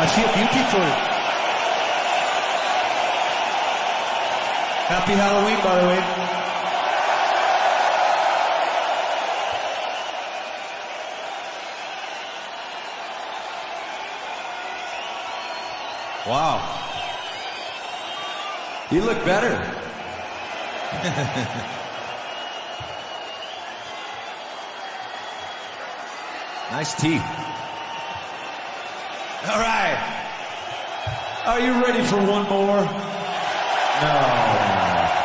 I see feel beautiful. Happy Halloween, by the way. Wow. You look better. nice teeth. All right. Are you ready for one more? No.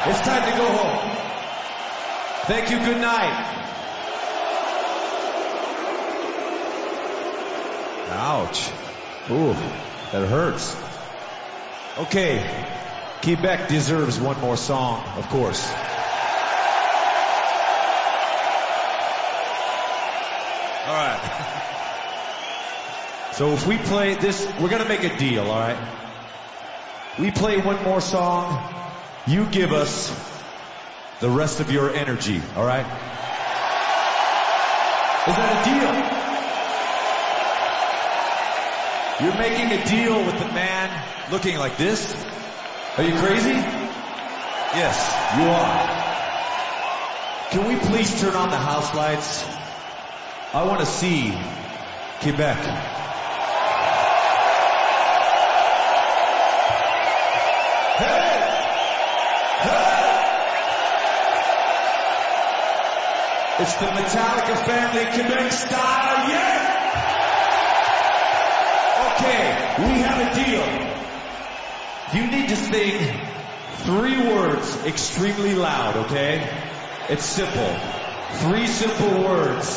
It's time to go home. Thank you. Good night. Ouch. Ooh, that hurts. Okay. Quebec deserves one more song, of course. All right. So if we play this, we're gonna make a deal, all right? We play one more song, you give us the rest of your energy, all right? Is that a deal? You're making a deal with the man looking like this? Are you crazy? Yes, you are. Can we please turn on the house lights? I want to see Quebec. It's the Metallica family Quebec style, yeah! Okay, we have a deal. You need to sing three words extremely loud, okay? It's simple. Three simple words.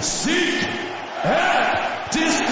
Seek and destroy!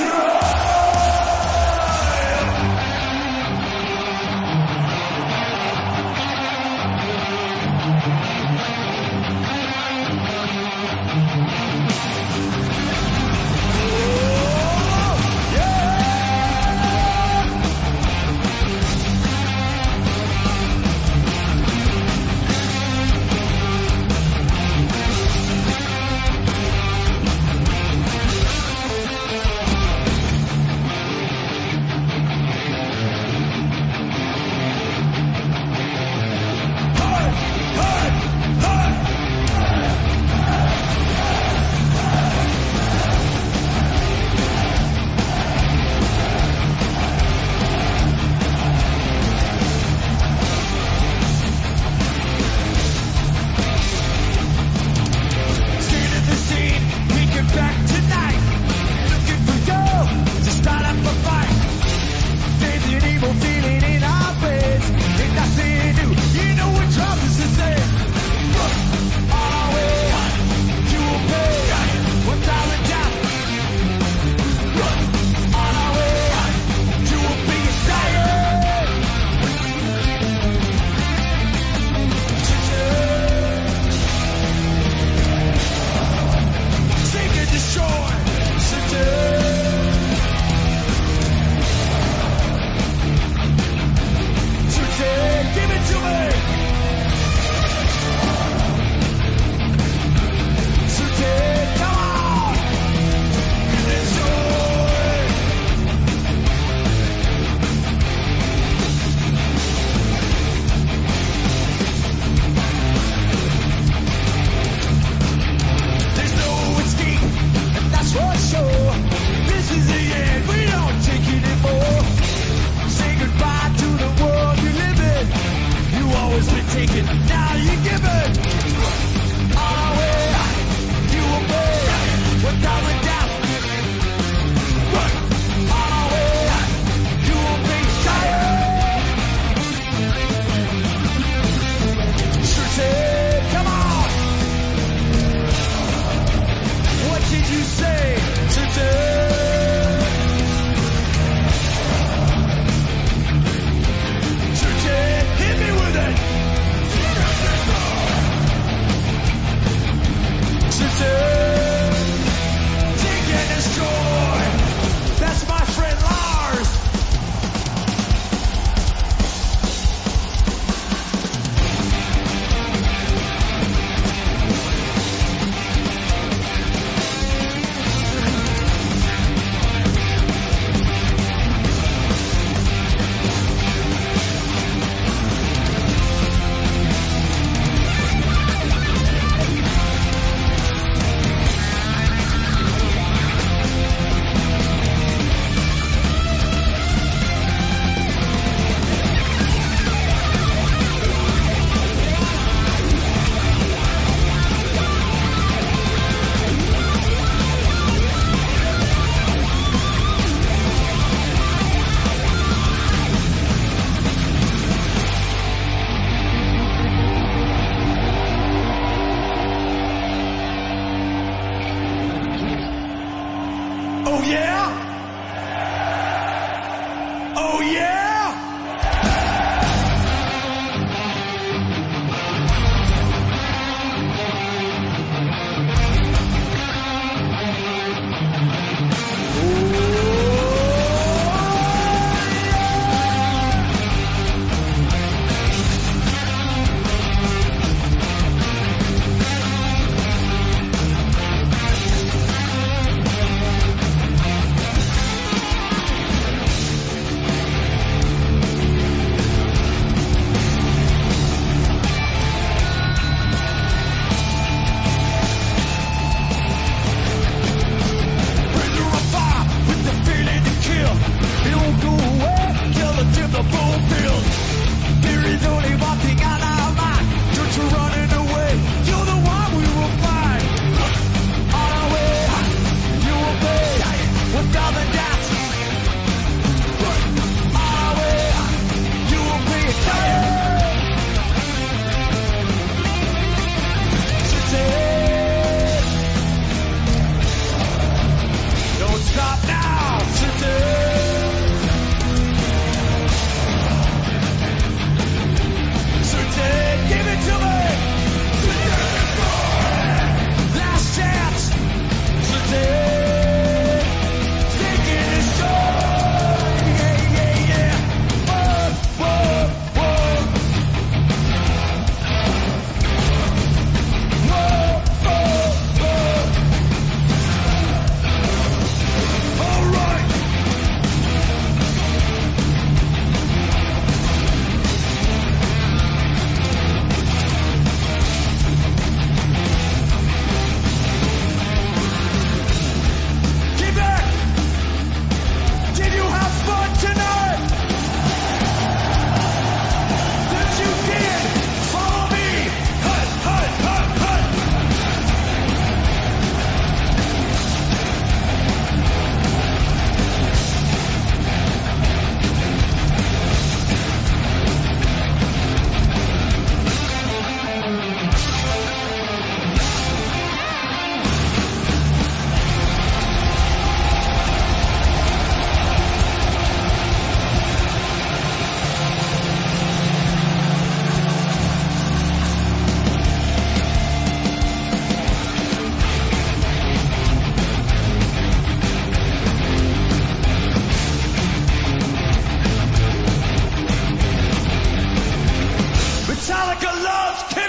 Oh yeah? spirit like a lost